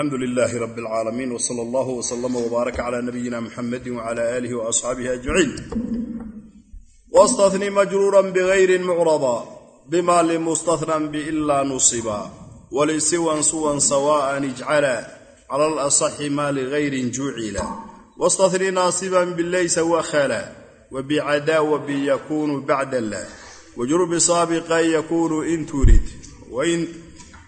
alxamdu lilaahi rab اlcaalamiin wsala allahu wslama wbaaraka cla nabiyina muxamadi wcla aalihi waasxaabihi ajmaciin wastahni majruura bgayri mucraba bima limustathnan biila nusiba walisiwan suwan sawaan ijcala cala alasaxi ma ligayrin jucila wastahni naasiban bilaysa wakhala wbicada wbiyakunu bacda lah wajur bisaabiqan yakunu in turid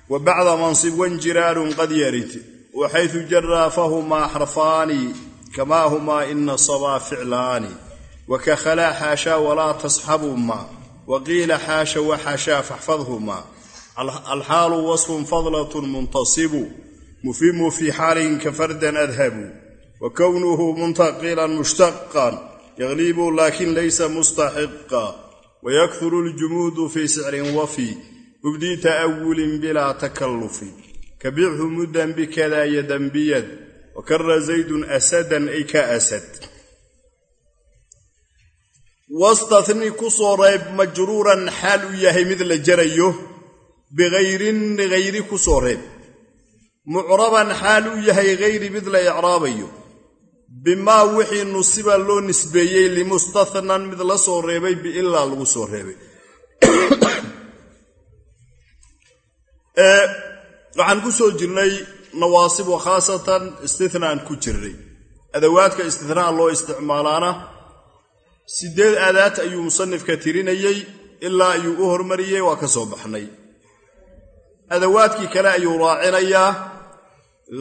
wbacda mansib wanjiraarun qad yarid waxaytu jaraa fahumaa xarfaani kamaa humaa ina sabaa ficlaani wakakhalaa xaashaa walaa tasxabuma waqiila xaasha waxashaa faxfadhumaa. Alxaalu wasfun fadlatun muntasibu mufimu fii xaalin ka fardan adhabu wa kownuhu muntaqilan mushtaqan yaqlibu laakin laysa mustaxiqa wayakuru ljumuudu fii sicrin wafi mubdi ta'awulin bilaa takallufi kabichu muddan bikada yadan biyad wakara zaydun asadan ay ka asad. Wastahni ku soo reeb majruuran xaal uu yahay mid la jarayo bikayrin hayri ku soo reeb. Mucraban xaal uu yahay hayri mid la icraabayo bimaa wixii nusiba loo nisbeeyey limustathnan mid la soo reebay biilaa lagu soo reebay waxaan ku soo jirnay nawaasib wa khaasatan istinaan ku jirnay. Adawaadka istinaa loo isticmaalaana. Sideed aadaad ayuu musanifka tirinayey ilaa ayuu u hormariyey waa ka soo baxnay. Adawaadkii kale ayuu raacinayaa.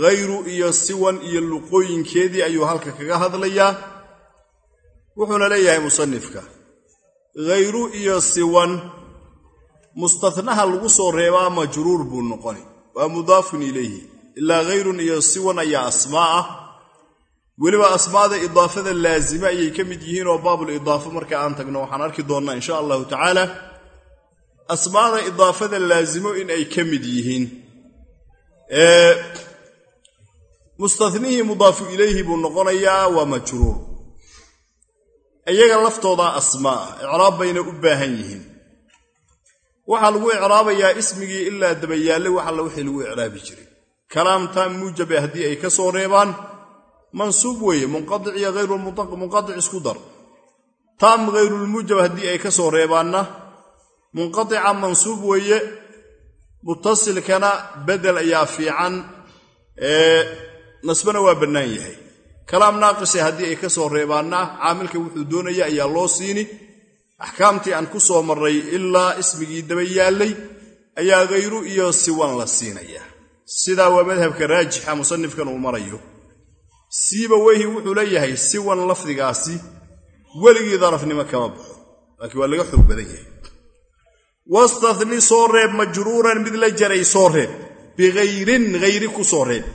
Hayru iyo siwan iyo luqooyinkeedii ayuu halka kaga hadlayaa. Wuxuuna leeyahay musanifka hayru iyo siwan mustahnaha lagu soo reebaa majruur buu noqoni waa mudaafun ilayhi ilaa hayrun iyo siwan ayaa asmaa ah weliba asmaada idaafada laazime ayay ka mid yihiin oo baabul idaafa marka aan tagno waxaan arki doonnaa insha allahu tacaala asmaada idaafada laazimo in ay ka mid yihiin mustanihii mudaafu ilayhi buu noqonayaa waa majruur iyaga laftoodaa asmaa icraab bayna u baahan yihiin waxaa lagu icraabayaa ismigii ilaa dabayaalle wax alla wixii lagu icraabi jiray. Kalaam taam muujabe haddii ay ka soo reebaan mansuub weeye munqadic iyo hayrmunqadic isku dar. Taam hayrulmuujab haddii ay ka soo reebaanna munqadica mansuub weeye mutasilkana bedel ayaa fiican nasbana waa bannaan yahay. Kalaam naaqise haddii ay ka soo reebaanna caamilka wuxuu doonaya ayaa loo siini axkaamtii aan ku soo marray ilaa ismigii daba yaallay ayaa hayru iyo siwan la siinayaa sidaa waa madhabka raajixa musanifkan uu marayo. Siiba weyhi wuxuu leeyahay siwan lafdigaasi weligii darafnimo kama baxo laakiin waa laga xoog badan yahay. Wastahni soo reeb majruuran mid la jaray soo reeb bikayrin hayri ku soo reeb.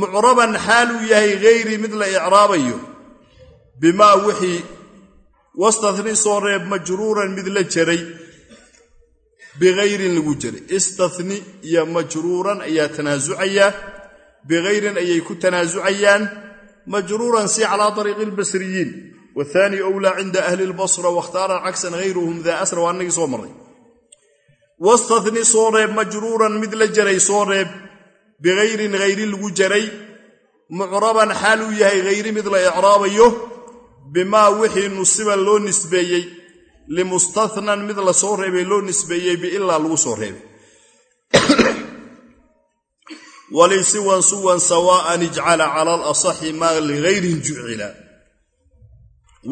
Mucraban xaaluu yahay hayri mid la icraabayo bimaa wixii wastahni soo reeb majruuran mid la jaray bikayrin lagu jaray istahni iyo majruuran ayaa tanaasucayaa bikayrin ayay ku tanaasucayaan majruuran si calaa ariiqi albasriyiin wathani owlaa cinda ahli lbasra wakhtaara cagsan hayruhum daa asra waa annagii soo marray wastahni soo reeb majruuran mid la jaray soo reeb bikayrin hayri lagu jaray mucraban xaaluu yahay hayri mid la icraabayo bimaa wixii nusiba loo nisbeeyey limustathnan mid la soo reebay loo nisbeeyey biilaa lagu soo reebay. Walisiwan suwan sawaa'an ijcala cala alasaxi maa ligayrin jucila.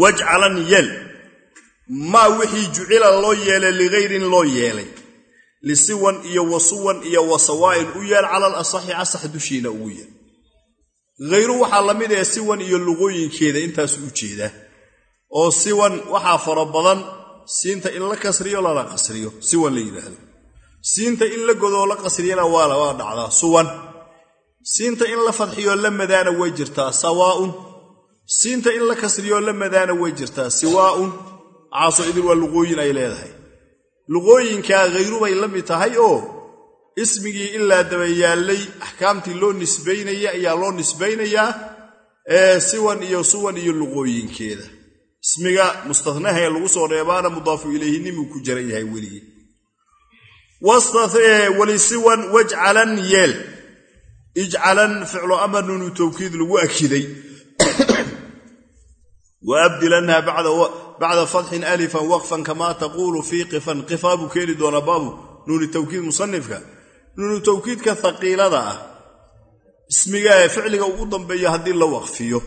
Wajcalan yeel maa wixii jucila loo yeelay ligayrin loo yeelay. Lisiwan iyo wasuwan iyo wasawaa'in u yeel cala alasaxi asax dushiina ugu yeel hayru waxaa la mid ee siwan iyo luqooyinkeeda intaasu u jeedaa. Oo siwan waxaa fara badan siinta in la kasriyo lala qasriyo siwan la yidhaahdo. Siinta in la godoo la qasriyana waa dhacdaa suwan. Siinta in la fadxiyoo la madaana way jirtaa sawaa'un. Siinta in la kasriyoo la madaana way jirtaa siwaa'un. Caaso idin waa luqooyin ay leedahay. Luqooyinkaa hayru bay la mid tahay oo ismigii ilaa dabayaallay axkaamtii loo nisbaynaya ayaa loo nisbaynayaa ee siwan iyo suwan iyo luqooyinkeeda. Ismiga mustahnahae lagu soo reebaana mudaafu ilayhinimuu ku jaran yahay weligii. Walisiwan wajcalan yeel. Ijcalan ficlu amar nuunu lagu akiday. Wa abdilanha bacda fatxin alifan waqfan kamaa taquulu fii qifan. Qifaa buu keeni doonaa baabu nuuni tawkiid musanifka nuunu tawkiidka haqiilada ah ismiga ficliga ugu dambeeya haddii la waqfiyo.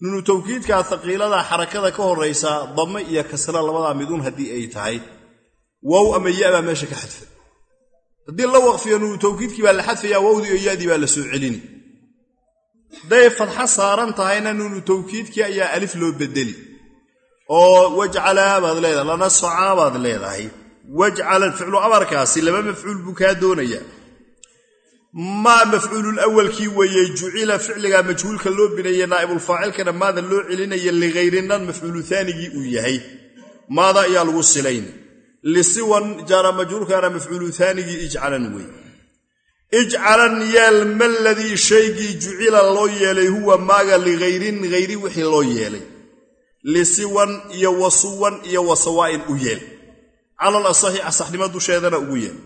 Nuunu tawkiidka haqiilada xarakada ka horaysa dame iyo kasra labadaa midun haddii ay tahay. Wow ama ya-baa meesha ka xadfay. Haddii la waqfiyo nuunu tawkiidkii baa la xadfayaa wowdii iyo yadii baa la soo celini. Hadday fadxa saaran tahayna nuunu tawkiidkii ayaa alif loo bedeli oo wajcalaa baad leedahay lana socaa baad leedahay wajcalan ficlu amarkaasi laba mafcuul buu kaa doonayaa maa mafcuulul awalkii weeye jucila ficliga majhuulka loo bineeye naa'ibulfaacilkana maada loo celinaya ligayrinan mafcuulu aanigii uu yahay. Maada ayaa lagu silayn. Lisiwan jaara majhuulkana mafcuulu aanigii ijcalan wey ijcalan yeel maladii shaygii jucila loo yeelay huwa maaga ligayrin hayri wixii loo yeelay. Lisiwan iyo wasuwan iyo wasawaa'in u yeel calal asaxi asaxnimo dusheedana ugu yeel.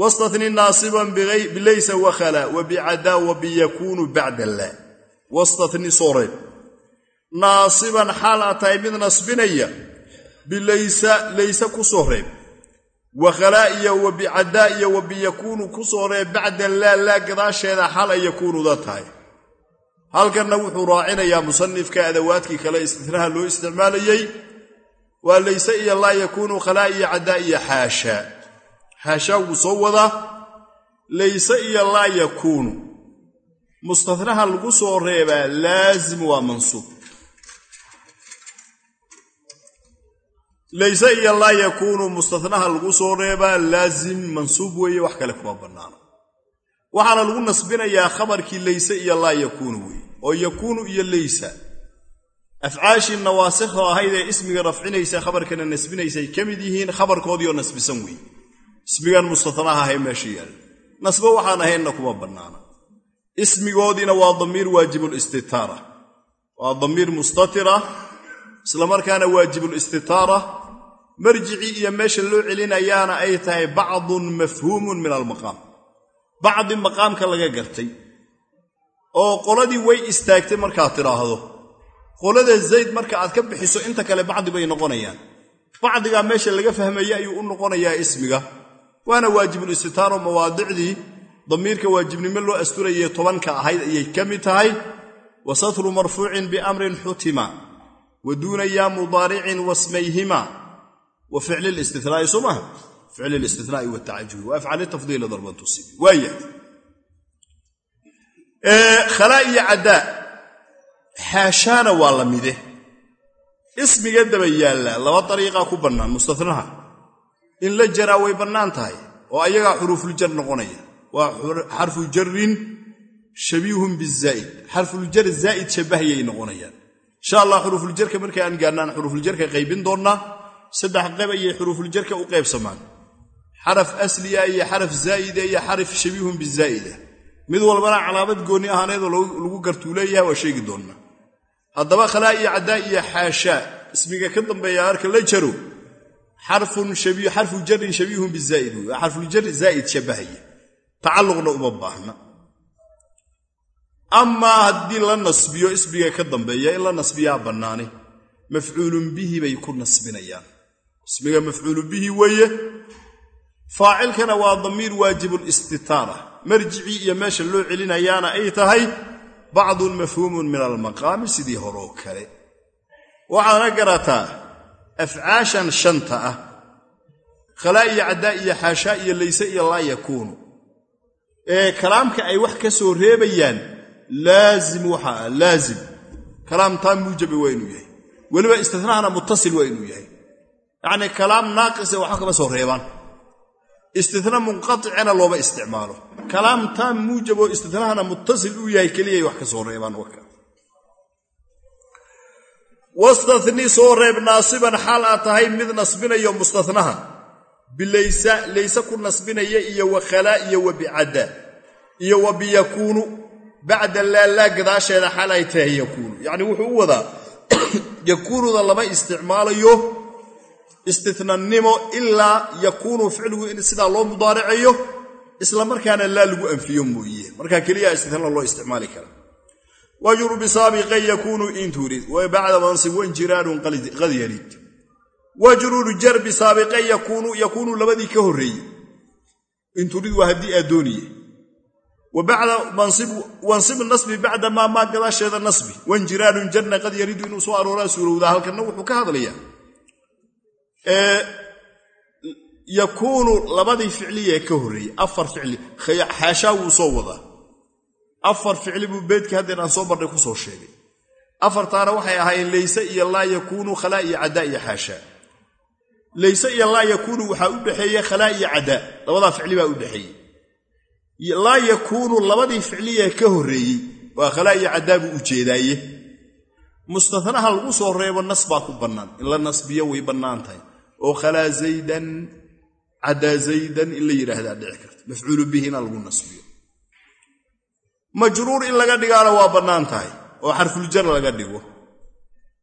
Wastatni naasiban bilaysa wakhala wa bicadaa wa biyakuunu bacda laa wastatni soo reeb naasiban xaal aa tahay mid nasbinaya bilaysa layse ku soo reeb wakhalaa iyo wa bicadaa iyo wa biyakuunu ku soo reeb bacda laa laa gadaasheeda xaal ay yakuunuda tahay. Halkanna wuxuu raacinayaa musanifka adawaadkii kale istinaha loo isticmaalayey waa layse iyo laa yakuunu khalaa iyo cadaa iyo xaashaa xaashaa wuu soo wadaa. Layse iyo laa yakuunu. Mustanaha lagu soo reebaa laazim waa mansuub. Layse iyo laa yakuunu mustanaha lagu soo reebaa laazim mansuub weeye wax kale kuma bannaano. Waxaana lagu nasbinayaa khabarkii layse iyo laa yakuunu weeye oo yakuunu iyo laysa afcaashii nawaasikho ahayd ee ismiga rafcinaysa khabarkana nasbinaysay ka mid yihiin khabarkoodii oo nasbisan weeye ismigan mustatanaha ahay meesha yaalla nasbo waxaan ahaynna kuma bannaana. Ismigoodiina waa damiir waajibulistitaara waa damiir mustatira islamarkaana waajibulistitaara marjicii iyo meesha loo celinayaana ay tahay bacdun mafhuumun min almaqaam bacdi maqaamka laga gartay. Oo qoladii way istaagtay markaad tidhaahdo qolada zayd marka aad ka bixiso inta kale bacdi bay noqonayaan. Bacdigaa meesha laga fahmaya ayuu u noqonayaa ismiga. Waana waajibulistitaaro mawaadicdii. Damiirka waajibnimo loo asturayay tobanka ahayd ayay ka mid tahay. Wa satru marfuucin biamrin xutima wa duuna yaa mudaaricin wasmayhima. Wa ficli listinaai soo ficli listinaai watacajubi wa afcali tafdiili darban tusibi waaya. Khalaa iyo caddaa xaashaana waa la mide. Ismiga daba yaalla laba dariiqaa ku bannaan mustanaha in la jaraa way bannaan tahay oo ayagaa xuruufuljar noqonaya. Waa xarfu shabiihun bizaa'id xarfuljar zaa'id shabbahayay noqonayaan. Insha allah xuruufuljarka markay aan gaarnaan xuruufuljarka qaybin doonnaa saddex qayb ayay xuruufuljarka u qaybsamaan. Xaraf asliya iyo xaraf zaa'ida iyo xaraf shabiihun bizaa'ida mid walbana calaamad goonni ahaaneedoo lagu gartuu leeyahay waa sheegi doonnaa haddaba khalaa iyo caddaa iyo xaashaa ismiga ka dambeeya marka la jaro xarfu jarin shabiihun bizaa'id wey waa xarfuljar zaa'id shabbahaya tacalluqna uma baahna. Amaa haddii la nasbiyo ismiga ka dambeeya in la nasbiyaa bannaane mafcuulun bihi bay ku nasbinayaan. Ismiga mafcuulun bihi weeye faacilkana waa damiir waajibulistitaara marjicii iyo meesha loo celinayaana ay tahay bacdun mafhuumun min almaqaami sidii horoo kale. Waxaana garataa afcaashan shanta ah khalaa iyo caddaa iyo xaashaa iyo layse iyo laa yakuunu. Ee kalaamka ay wax ka soo reebayaan laazim waxa ah laazim. Kalaam taa muujabe waa inuu yahay. Weliba istinahana muttasil waa inuu yahay. Yacnii kalaam naaqise waxba kama soo reebaan istina munqaticina looma isticmaalo. Kalaam taam muujab oo istinahana muttasil uu yahay keliyay wax ka soo reebaan waka wastani soo reeb naasiban xaal aad tahay mid nasbinayo mustanaha bilaysa layse ku nasbinaya iyo wa khalaa iyo wa bicadda iyo wa biyakuunu. Bacda laalaa gadaasheeda xaal ay tahay yakuunu. Yacnii wuxuu u wadaa yakuunuda lama isticmaalayo istinanimo ilaa yakuunu ficligu in sidaa loo mudaaricayo isla markaana laa lagu anfiyo mooye. Markaa keliya istitna loo isticmaali kara. Wajru bisaabiqan yakuunu in turid wa bacda mansib qad yarid. Wajruru jar bisaabiqan yakuunu labadii ka horreeyey. In turid waa haddii aad dooniye. Wansib nasbi bacda maa maa gadaasheeda nasbi. Wanjiraanun jarna qad yaridu inuu soo arooraa suurowdaa halkanna wuxuu ka hadlayaa yakuunu labadii ficliye ka horreeyey afar ficli xaashaa wuu soo wadaa afar ficli buu beedkii haddeen aan soo barnay ku soo sheegay. Afartaana waxay ahaayeen layse iyo laa yakuunu khalaa iyo caddaa iyo xaashaa layse iyo laa yakuunu waxaa u dhexeeye khalaa iyo caddaa labadaa ficli baa u dhexeeyey laa yakuunu labadii ficliye ka horreeyey waa khalaa iyo caddaa buu ujeedaaye mustanaha lagu soo reebo nas baa ku bannaan. In la nasbiyo way bannaan tahay oo khalaa zaydan caddaa zaydan in la yidhaahdaa dhici karta. Mafcuulu bihi ina lagu nasbiyo. Majruur in laga dhigaana waa bannaan tahay oo xarfuljar laga dhigo.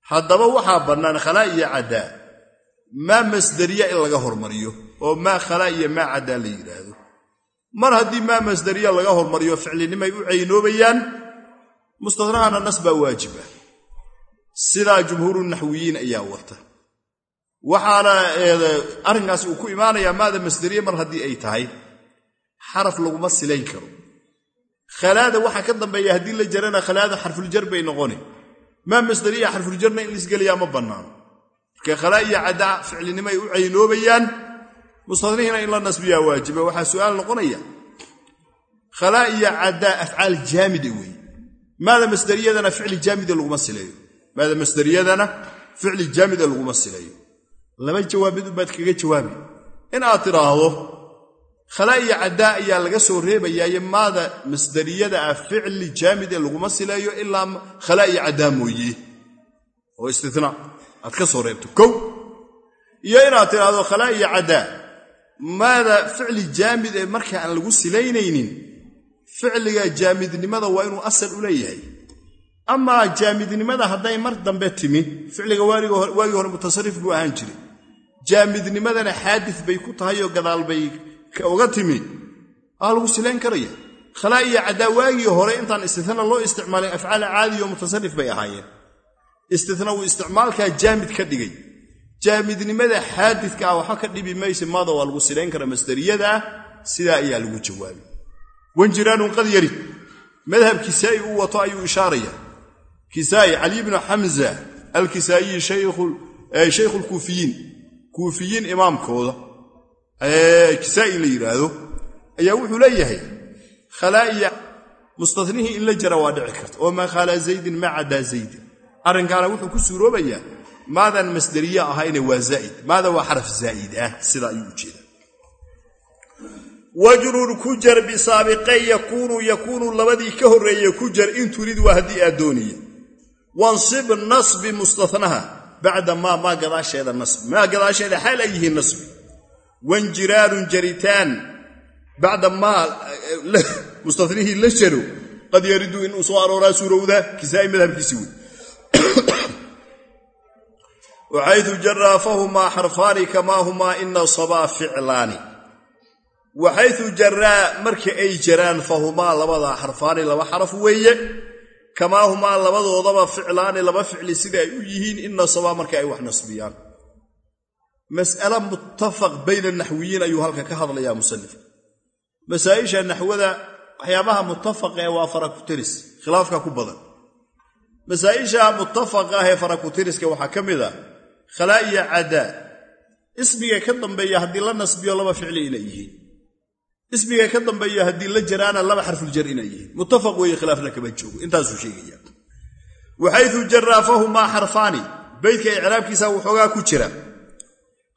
Haddaba waxaa bannaan khalaa iyo caddaa. Maa masdariya in laga hormariyo oo maa khalaa iyo maa caddaa la yidhaahdo. Mar haddii maa masdariya laga hormariyo ficlinimay u caynoobayaan mustanahana nas baa waajib ah sidaa jumhuuru naxwiyiin ayaa wata waxaana arrinkaasi uu ku imaanayaa maada masdariye mar haddii ay tahay xaraf laguma silayn karo. Khalaada waxaa ka dambeeya haddii la jarana khalaada xarfuljar bay noqoni maa masdariya xarfuljarna in laisgeliyaa ma bannaano. Marka khalaa iyo caddaa ficlinimay u caynoobayaan mustadnihiina in la nasbiyaa waajiba. Waxaa su'aal noqonaya khalaa iyo caddaa afcaal jaamida weeye. Maada masdariyadana ficli jaamida laguma sileeyo. Maada masdariyadana ficli jaamida laguma sileeyo laba jawaabid ubaad kaga jawaabi in aad tidhaahdo khalaa iyo caddaa ayaa laga soo reebayaaye maada masdariyada ah ficli jaamid ee laguma sileeyo ilaa khalaa iyo caddaa mooye. Oo istinaa aad ka soo reebto. Kow iyo inaad tidhaahdo khalaa iyo caddaa maada ficli jaamid ee marka aan lagu silaynaynin ficliga jaamidnimada waa inuu asal u leeyahay amaa jaamidnimada hadday mar dambe timi ficliga waagii hore mutasarif buu ahaan jiray. Jaamidnimadana xaadis bay ku tahay oo gadaal bay uga timi. Aa lagu silayn karaya. Khalaa iyo caddaa waagii hore intaan istitna loo isticmaalin afcaal caadiyo mutasarif bay ahaayeen. Istitna uu isticmaalkaa jaamid ka dhigay. Jaamidnimada xaadidka ah waxba ka dhibi mayse maada waa lagu silayn karaa masdariyada ah sidaa ayaa lagu jawaabay. Wanjiraanun qad yarid. Madhab kisaa'i uu wato ayuu ishaaraya kisaa'i cali bnu xamza alkisaa'iyi shaykhu lkuufiyiin kuufiyiin. Imaamkooda. Kisaa'i la yidhaahdo ayaa wuxuu leeyahay khalaa'iya mustanihii in la jara waa dhici karta oo maa khalaa zaydin maa caddaa zaydin. Arrinkaana wuxuu ku suuroobayaa maadan masdariye ahayne waa zaa'id maada waa xaraf zaa'id ah sidaa ayuu u jeeda wajrun ku jar bisaabiqay yakuunu yakuunu labadii ka horreeye ku jar in wansib nasbi mustanaha bacda maa maa gadaasheeda nasbi maa gadaasheeda xaal ay yihiin nasbi wanjiraarun jaritaan bacda maa mustanihii la jaro qad yaridu inuu soo arooraa suurowda kisaa'i madhabkiisi wey waxaydu jaraa fahumaa xarfaani kamaa humaa ina sabaa ficlaani. Waxaytu jaraa marka ay jaraan fahumaa labadaa xarfaani laba xaraf weeye kamaa humaa labadoodaba ficlaani laba ficli sida ay u yihiin ina sabaa marka ay wax nasbiyaan. Mas'ale muttafaq bayna naxwiyiin ayuu halka ka hadlayaa musanif masaa'isha naxwada waxyaabaha muttafaqa ee waa farakutiris khilaafka ku badan. Masaa'isha muttafaqa ah ee farakutiriska waxaa ka mid ah khalaa iyo caddaa ismiga ka dambeeya haddii la nasbiyo laba ficli inay yihiin ismiga ka dambeeya haddii la jaraana laba xarfuljar inay yihiin. Muttafaq weeye khilaafna kama joogo. Intaasuu sheegaya. Waxaytu jaraa fahumaa xarfaani. Beydka icraabkiisa waxoogaa ku jira.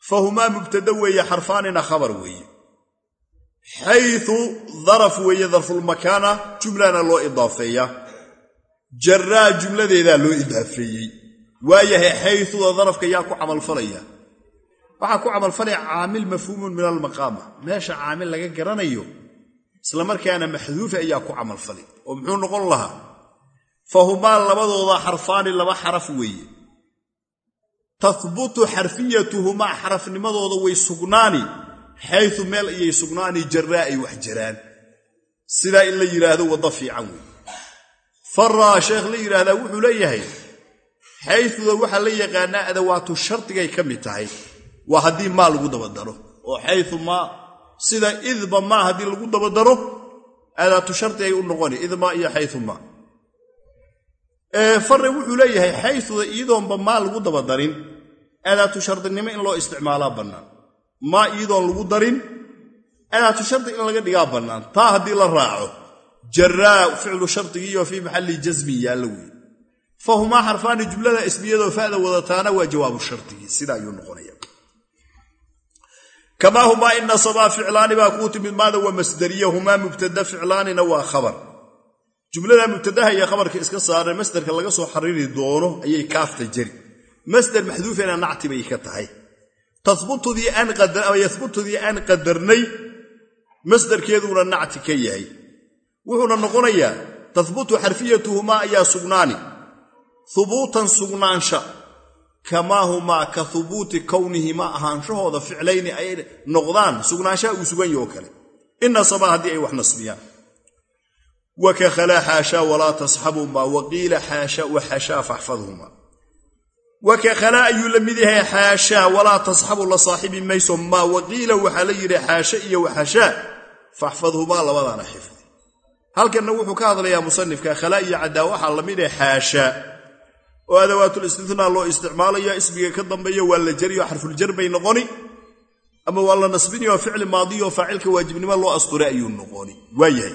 Fahumaa mubtada weeye xarfaanina khabar weeye. Xayu daraf weeye darfulmakaana jumlana loo idaafeeya. Jaraa jumladeedaa loo idaafeeyey. Waayahay xayuda darafka yaa ku camalfalaya waxaa ku camalfalaya caamil mafhuumun min almaqaama. Meesha caamil laga garanayo islamarkaana maxduufa ayaa ku camalfalay oo muxuu noqon lahaa? Fahumaa labadooda xarfaani laba xaraf weeye. Tahbutu xarfiyatuhumaa xarafnimadooda way sugnaani xayu meel ayay sugnaani jaraa ay wax jiraan sidaa in la yidhaahdo waddo fiican wey faraa sheekh la yidhaahdaa wuxuu leeyahay xayuda waxaa la yaqaanaa adawaatu shardigay ka mid tahay waa haddii maa lagu dabadaro. Oo xayu maa sida idba maa haddii lagu dabadaro adaatu shardi ay u noqoni idma iyo xayu maa farre wuxuu leeyahay xayuda iyadoonba maa lagu dabadarin adaatu shardinimo in loo isticmaalaa bannaan. Maa iyadoon lagu darin adaatu shardi in laga dhigaa bannaan. Taa haddii la raaco jaraa ficlu shardigiiyo fii maxalli jasmin yaalla weeye fa humaa xarfaani jumlada ismiyadoo fa'da wadataana waa jawaabu shardigii sida ayuu noqonaya kamaa humaa in nasabaa ficlaani baa kuu timid maada waa masdariya humaa mubtada ficlaanina waa khabar. Jumlada mubtadaha iyo khabarka iska saareen masderka laga soo xariiri doono ayay kaafta jari masder maxduufena nacti bay ka tahay. Yahbutudii aan qadarnay masderkeeduuna nacti ka yahay. Wuxuuna noqonayaa tahbutu xarfiyatuhumaa ayaa sugnaani. Hubuutan sugnaansha kamaa humaa ka hubuuti kownihimaa ahaanshahooda ficlayni ay noqdaan sugnaanshaha uu sugan yaho kale. Inasaba haddii ay wax nasbiyaan. Waka khalaa xaashaa walaa tasxabumaa waqiila xaasha wa faxfadhumaa waka khalaa ayuu la mid yahay xaashaa walaa tasxabu la saaxibi mayso maa waqiila waxaa la yidhi xaasha iyo waxashaa faxfadhumaa labadaana xifdi. Halkanna wuxuu ka hadlayaa musanifka khalaa iyo caddaa waxaa la mid ah xaashaa oo adawaatul loo isticmaalayo ismiga ka dambeeya waa la jariyo xarfuljar bay noqoni ama waa la nasbinayo ficli maadiyo faacilka waajibnimo loo asturay ayuu noqoni. Waayahay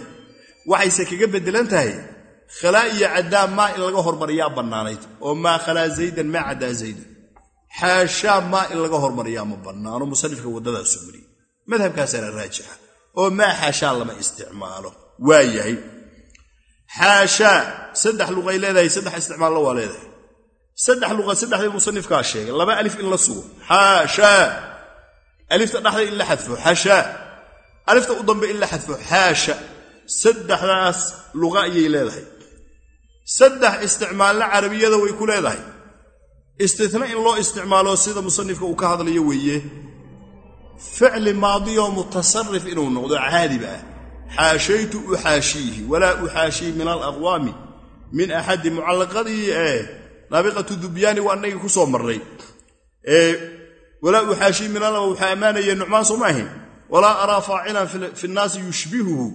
waxayse kaga bedelan tahay khalaa iyo caddaa maa in laga hormariyaa bannaanayd oo maa khalaa zaydan maa caddaa zaydan xaashaa maa in laga hormariyaa ma bannaano musanifka waddadaasu mariyey madhabkaasaana raajixa oo maa xaashaa lama isticmaalo. Waa yahay. Xaashaa saddex luqay leedahay saddex isticmaalna waa leedahay saddex luqa saddexdii musanifkaa sheegay. Laba alif in la sugo. Xaashaa alifta dhexda in la xadfo. Xashaa alifta u dambe in la xadfo. Xaasha. Saddexdaas luqa ayay leedahay. Saddex isticmaalna carabiyada way ku leedahay. Istina in loo isticmaalo sida musanifka uu ka hadlayo weeye. Ficli maadiyoo mutasarif inuu noqdo caadiba ah xaashaytu uxaashiihi walaa uxaashii min alaqwaami min axadi mucallaqadii ee naabiqatu dubyaani waa annagii ku soo marray walaa uxaashii min al waxaa ammaanaya nucmaan soo maahin walaa araa faacilan fi nnaasi yushbihuhu.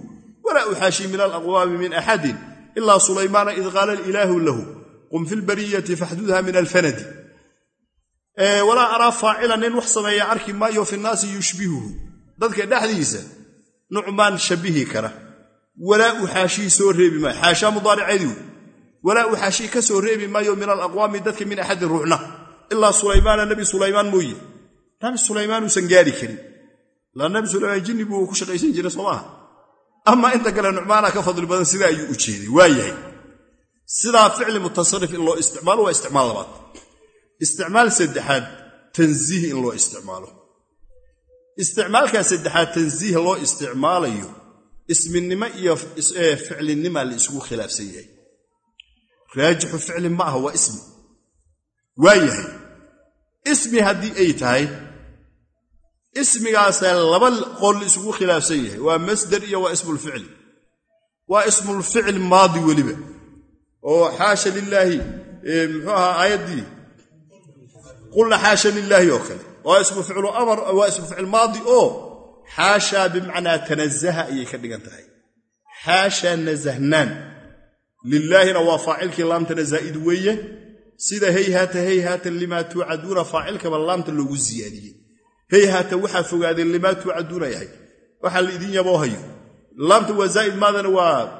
Walaa uxaashii min alaqwaami min axadin ilaa sulaymaana id qaala ilaahu lahu qum fi lbariyati faxdudha min alfanadi. Walaa araa faacilan nin wax sameeya arki maayo fi nnaasi yushbihuhu. Dadka dhexdiisa nucmaan shabihi kara. Walaa uxaashii soo reebi maayo. Xaashaa mudaariceedii walaa uxaashii ka soo reebi maayo min alaqwaami dadka min axadin ruuxna ilaa sulaymaana nebi sulaymaan mooye. Nabi sulaymaan uusan gaari karin. Nabi sulaymaan jinni buu ku shaqaysan jiray soo maaha amaa inta kale nucmaana ka fadli badan sidaa ayuu u jeeday waa yahay. Sidaa ficli mutasarif in loo isticmaalo waa isticmaal labaad. Isticmaal saddexaad tansiih in loo isticmaalo. Isticmaalkaa saddexaad tansiih loo isticmaalayo isminimo iyo ficlinima la isugu khilaafsan yahay raajixu ficli ma aha waa ismi. Waa yahay. Ismi haddii ay tahay ismigaasaa laba qol isugu khilaafsan yahay. Waa masder iyo waa ismulficli waa ismulficl maadi weliba. Oo xaasha lilaahi muxuu ahaa aayaddii? Qulna xaasha lilaahi oo kale. Waa ismu ficlu amar waa ismu ficil maadi oo xaashaa bimacnaa tanazaha ayay ka dhigan tahay. Xaashaa nasahnaan lilaahina waa faacilkii laamtana zaa'id weeye. Sida heyhaata heyhaatan limaa tuucaduuna faacilkaba laamta loogu siyaadiyey heyhaata waxaa fogaadeen limaa tuucaduuna yahay. Waxaa la idin yaboo hayo. Laamta waa zaa'id maadana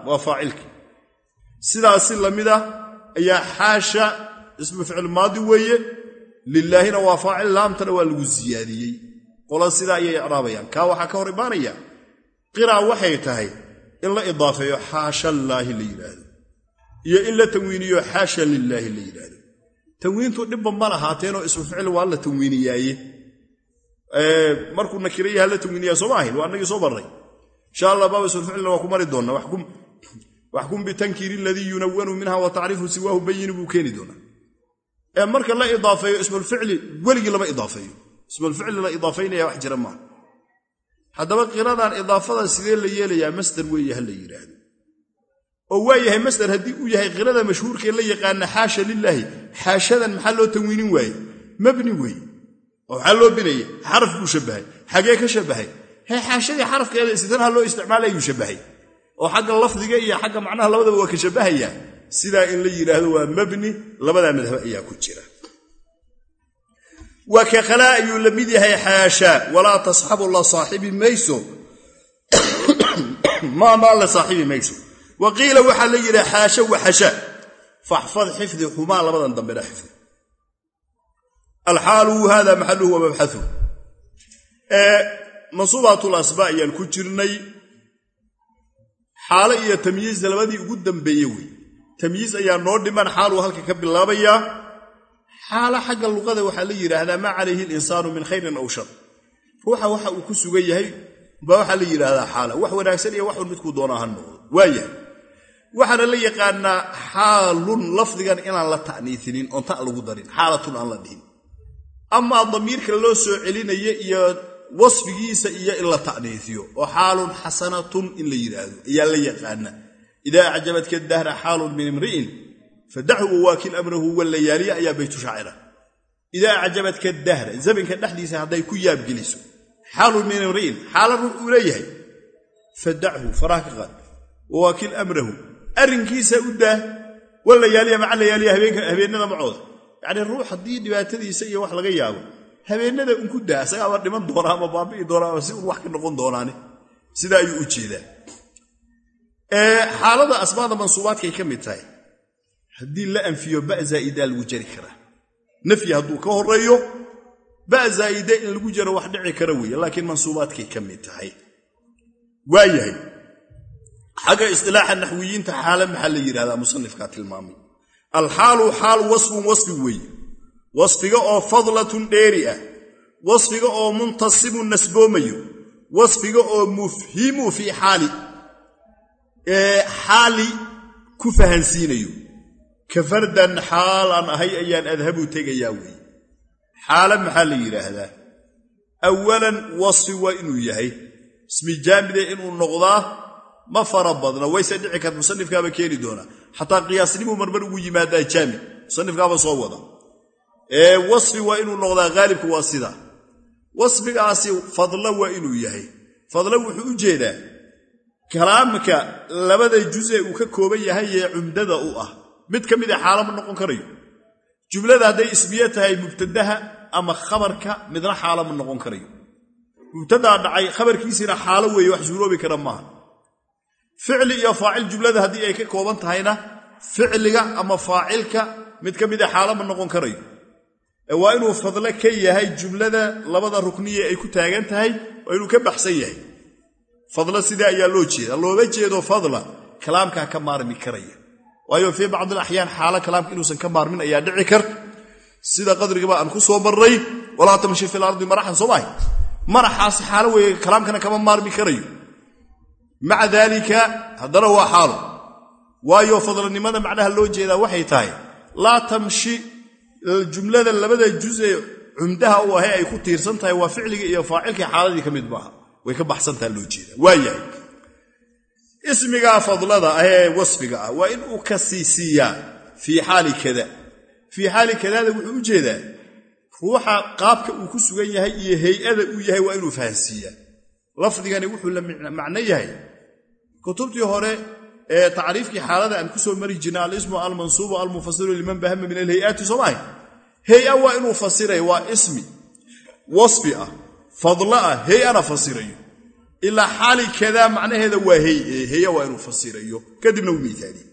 waa faacilkii. Sidaasi la mid ah ayaa xaasha ismu ficil maadi weeye. Lilaahina waa faacil laamtana waa lagu siyaadiyey qola sidaa ayay icraabayaan kaa waxaa ka hor imaanaya qiraa waxay tahay in la idaafeeyo xaasha allaahi la yidhaahdo iyo in la tanwiiniyo xaasha lilaahi la yidhaahdo. Tanwiintu dhibba ma lahaateenoo ismu ficil waa la tanwiiniyaaye. Markuu nakirayaha la tanwiiniyaa sooma ahayn? Waa annagii soo barray. Insha allah baaba ismuficilna waa ku mari doonnaa waxkum bitankiiri aladii yunawanu minha wa tacrifu siwaahu bayini buu keeni doonaa. Ee marka la idaafeeyo ismulficli weligii lama idaafeeyo. Ismulficli la idaafaynaya wax jira maaha haddaba qiradan idaafada sidee la yeelayaa masder weeye ha la yidhaahdo oo waa yahay masder haddii uu yahay qirada mashhuurkaee la yaqaana xaasha lilaahi xaashadan maxaa loo tanwiinin waaye mabni weeye. Oo maxaa loo binaya xaraf buu shabbahay. Xagee ka shabbahay. Xaashadii xarafkeeda istitanaha loo isticmaalayuu shabbahay. Oo xagga lafdiga iyo xagga macnaha labadaba waa ka shabbahayaa. Sidaa in la yidhaahdo waa mabni labadaa madhab ayaa ku jira. Waa ka khalaa ayuu la mid yahay xaashaa walaa tasxabu la saaxibi mayso. Maamaa la saaxibi mayso wa qiila waxaa la yidhi xaasha wa xasha. Faxfad xifdi xumaa labadan dambena xifdi. Alxaalu hada maxaluhu wa mabxahu mansuubaat lasba ayaan ku jirnay. Xaalo iyo tamyiizda labadii ugu dambeeye wey. Tamyiiz ayaa noo dhiman xaaluu halka ka bilaabayaa xaalo xagga luqada waxaa la yidhaahdaa maa calayhi linsaanu min khayrin aw shar ruuxa waxa uu ku sugan yahay baa waxaa la yidhaahdaa xaala wax wanaagsan iyo waxun midkuu doonaa ha noqdo. Waayahay waxaana la yaqaanaa xaalun lafdigan inaan la ta'niisinin oon ta lagu darin xaalatun aan la dhihin. Amaa damiirka loo soo celinayo iyo wasfigiisa iyo in la ta'niisiyo oo xaalun xasanatun in la yidhaahdo ayaa la yaqaana idaa acjabadka dahra xaalun min imri'in fadachu wawaakil amrahu wallayaaliya ayaa baytu shaacira. Idaa acjabadka dahra zamanka dhexdiisa hadday ku yaabgeliso xaalun min imri'in xaala run uu leeyahay fadachu faraha ka qaad wawaakil amrahu arrinkiisa u daah wallayaaliya maca layaaliya habeennada macooda yacnii ruux haddii dhibaatadiisa iyo wax laga yaabo habeennada unku daa asagaaba dhiman doonaa ama baabi'i doonaa ama si un wax ka noqon doonaane sidaa ayuu u jeedaa. Xaalada asmaada mansuubaadkay ka mid tahay haddii la anfiyo ba zaa'idaa lagu jari karaa. Nafyi hadduu ka horeeyo ba zaa'ide in lagu jaro wax dhici kara weeye laakiin mansuubaadkay ka mid tahay. Waayahay xagga istilaaxa naxwiyiinta xaale maxaa la yidhahdaa musanifkaa tilmaamay alxaalu xaal wasfun wasfi weeye wasfiga oo fadlatun dheeri ah. Wasfiga oo muntasibun nasboomayo. Wasfiga oo mufhimu fii xaali xaali ku fahansiinayo. Ka fardan xaalaan ahay ayaan adhabu tegayaa weeye xaala maxaa la yidhaahdaa? Awalan wasfi waa inuu yahay. Ismi jaamide inuu noqdaa ma fara badna wayse dhici karta musanifkaaba keeni doonaa xataa qiyaasnimuu marmar ugu yimaadaa jaami musanifkaaba soo wada. Wasfi waa inuu noqdaa haalibku waa sida. Wasfigaasi fadlo waa inuu yahay. Fadlo wuxuu u jeedaa kalaamka labada juzee uu ka kooban yahay ee cumdada u ah. Mid ka mid a xaalo ma noqon karayo. Jumlada hadday ismiye tahay mubtadaha ama khabarka midna xaalo ma noqon karayo. Mubtadaa dhacay khabarkiisiina xaalo weeye wax suuroobi kara maaha ficli iyo faacil jumlada haddii ay ka kooban tahayna ficliga ama faacilka mid ka mid a xaalo ma noqon karayo. Waa inuu fadlo ka yahay jumlada labada rukniye ay ku taagan tahay waa inuu ka baxsan yahay. Fadlo sidaa ayaa loo jeeda. Looma jeedo fadla kalaamkaa ka maarmi karaya. Waayo fii bacdi alaxyaan xaalo kalaamka inuusan ka maarmin ayaa dhici kar. Sida qadrigaba aan ku soo marray walaa tamshi fil ardi maraxan soo maahay maraxaasi xaalo weeye kalaamkana kama maarmi karayo maca daalika haddana waa xaalo. Waayo fadlanimada macnaha loo jeedaa waxay tahay laa tamshi jumlada labada juz ee cumdaha u ahe ay ku tiirsan tahay waa ficliga iyo faacilkii xaaladii ka mid maaha way ka baxsantaha loo jeeda waayahay ismigaa fadlada ah ee wasfiga ah waa in uu ka siisiiyaa fii xaali kada. Fii xaali kadaada wuxuu u jeedaa ruuxa qaabka uu ku sugan yahay iyo hay'ada uu yahay waa inuu fahansiiyaa lafdigani wuxuu la macno yahay. Kutubtii hore ee tacriifkii xaalada aan ku soo mari jirna alismu almansuubu almufasiru liman bahama min alhay-aati soo maahay hay'a waa inuu fasiray waa ismi. Wasfi ah fadlo ah hay'ana fasirayo ilaa xaali kadaa macnaheeda waa heye waa inuu fasirayo kadibna uu miitaaliye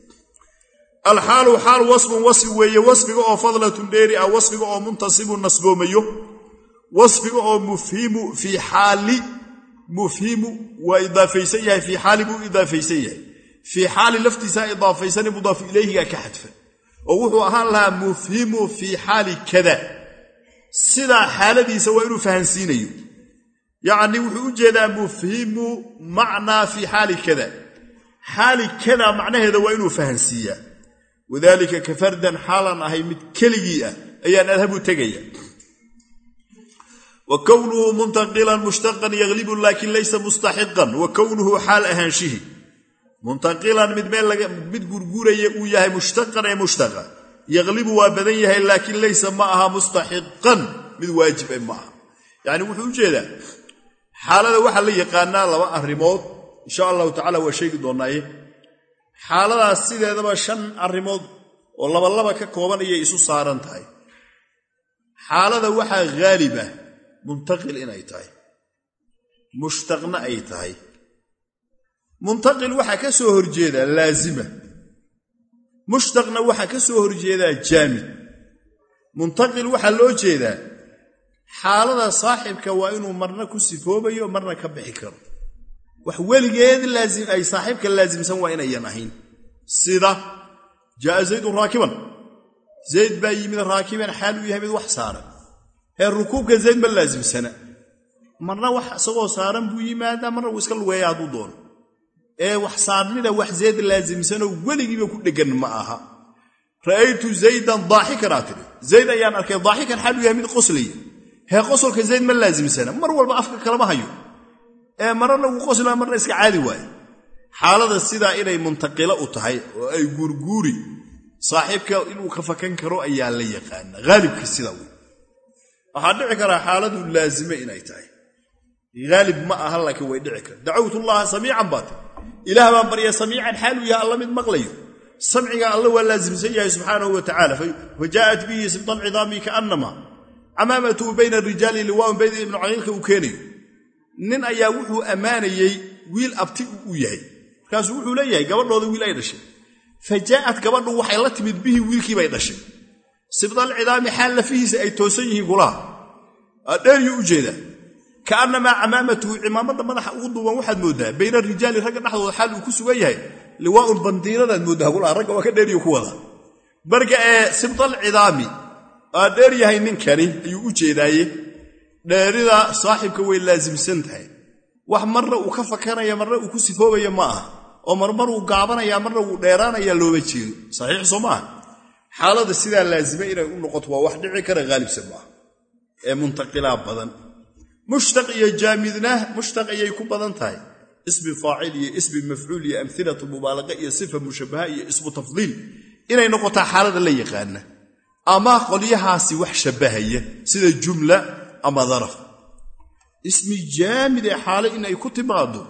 alxaalu xaal wasfun wasfi weeye wasfiga oo fadlatun dheeri ah wasfiga oo muntasibun nasboomayo wasfiga oo mufhimu fii xaali mufhimu waa idaafaysan yahay fii xaali buu idaafaysan yahay. Fii xaali laftiisaa idaafaysan mudaafu ilayhigaa ka xadfan oo wuxuu ahaan lahaa mufhimu fii xaali kada. Sidaa xaaladiisa waa inuu fahansiinayo. Yacnii wuxuu u jeedaa mufhimu macnaa fii xaali kada. Xaali kada macnaheeda waa inuu fahansiiyaa. Wadaalika ka fardan xaalan ahay mid keligii ah ayaan adhabu tegaya wa kownuhu muntaqilan mushtaqan yaglibu laakin laysa mustaxiqan wa kownuhu xaal ahaanshihi. Muntaqilan mid gurguuraya uu yahay mushtaqan ee mushtaqa. Yaglibu waa badan yahay laakiin laysa ma aha mustaxiqan mid waajiba ma aha. Yacni wuxuu u jeedaa xaalada waxaa la yaqaanaa laba arrimood. Insha allahu tacala waa sheegi doonaaye xaaladaas sideedaba shan arrimood oo labalaba ka kooban ayay isu saaran tahay. Xaalada waxaa haalib muntaqil inay tahay. Mushtaqna ay tahay. Muntaqil waxaa ka soo horjeedaa laazima. Mushtaqna waxaa ka soo horjeedaa jaamid muntaqil waxaa loo jeedaa xaalada saaxibka waa inuu marna ku sifoobayo marna ka bixi karo. Wax weligeed ay saaxiibka laasimsan waa inayan ahayn. Sida jaaa zaydun raakiban. Zayd baa yimid raakiban xaal uu yahay mid wax saaran hee rukuubka zayd ma laasimsana marna wax isagoo saaran buu yimaadaa marna wuu iska lugeeya hadduu doono. Ee wax saarnida wax zayd laasimsanoo weligiiba ku dheggan ma aha. Ra'aytu zaydan daaxikanaa tiri zayd ayaan arkay daaxikan xaal uu yahay mid qoslaya. Hee qosolka zayd ma laasimsana mar walba afka kalama hayo. Ee marana wuu qoslaa marna iska caadi waaye xaalada sidaa inay muntaqilo u tahay oo ay guurguuri saaxiibka inuu ka fakan karo ayaa la yaqaana haalibka sidaa wey waxaa dhici karaa xaaladu laazime inay tahay. Haalib ma aha laakiin way dhici kara dacawtullaha samiican baa ti ilaah baan barya samiican xaaluu yahay alla mid maqlayo. Samciga alla waa laasimsan yahay subxaanahu wa tacaala. Fa jaa'at bihi sibtan cidaami kaannama. Camaamatu bayna rijaali liwaaun bayda ibnu caliilka uu keenayo. Nin ayaa wuxuu ammaanayey wiil abti u yahay. Markaasuu wuxuu leeyahay gabadhooda wiil ay dhashay. Fa jaa'at gabadhu waxay la timid bihi wiilkii bay dhashay sibdal cidaami xaal lafihiisa ay toosan yihiin gulaha. Dheeryuu u jeedaa. Kaannamaa camaamatuhu cimaamadda madaxa ugu duuban waxaad mooddaa bayna rijaali ragga dhexdooda xaal uu ku sugan yahay liwaaun bandiiradaad mooddaa gulaha ragga waa ka dheeryu ku wada marka ee sibdal cidaami waa dheer yahay ninkani ayuu u jeedaaye. Dheerida saaxibka way laasimsan tahay. Wax marna uu ka fakanaya marna uu ku sifoobaya ma aha. Oo marmar uu gaabanaya marna wuu dheeraanaya looma jeedo. Saxiix xaalada sidaa laazime inay u noqoto waa wax dhici kara haalibsan maaha ee muntaqilaa badan. Mushtaq iyo jaamidna mushtaq ayay ku badan tahay. Ismi faacil iyo ismi mafcuul iyo amhilatu mubaalaqa iyo sifa mushabaha iyo ismu tafdiil. Inay noqotaa xaalada la yaqaana. Ama qolyahaasi wax shabbahaya sida jumla ama daraf. Ismi jaamid ee xaalo inay ku timaado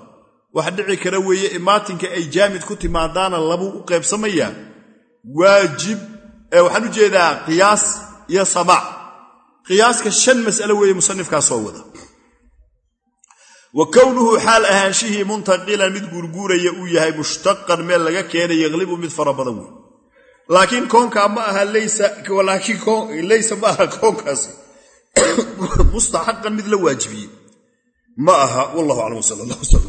wax dhici kara weeye imaatinka ay jaamid ku timaadaana labuu u qaybsamayaa waajib waxaan u jeedaa qiyaas iyo samaac qiyaaska shan mas'alo weeye musanifkaa soo wada. Wa kownuhu xaal ahaanshihii muntaqilan mid guurguuraya uu yahay mushtaqan meel laga keenay yaglibu mid fara badan wey laakiin koonkaa ma aha laysa ma aha koonkaasi. Mustaxaqan mid la waajibiyey. Ma aha wallahu aclam sal allah sal